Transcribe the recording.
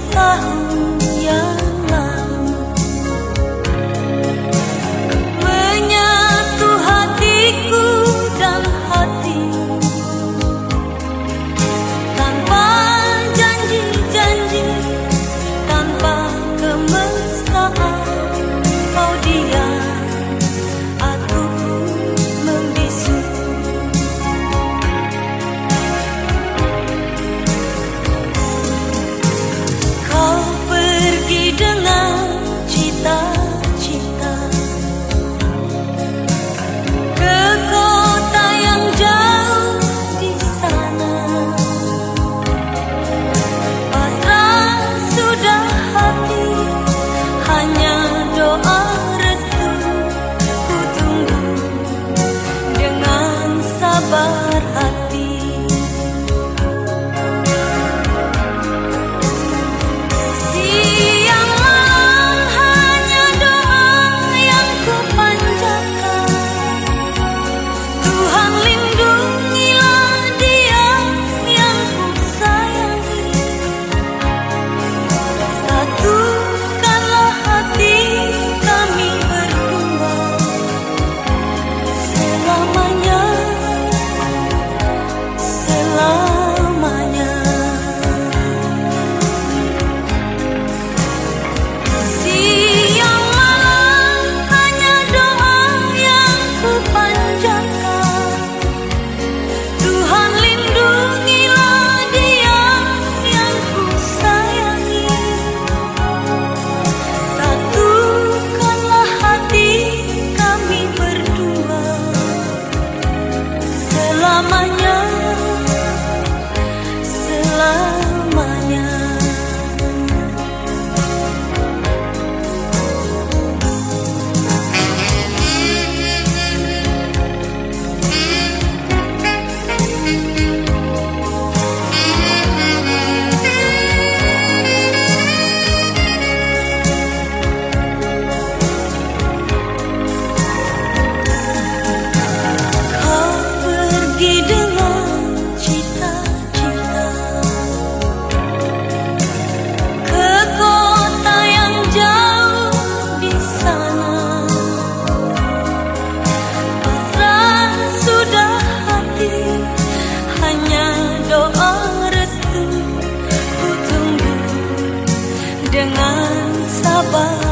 花 amanhã. 吧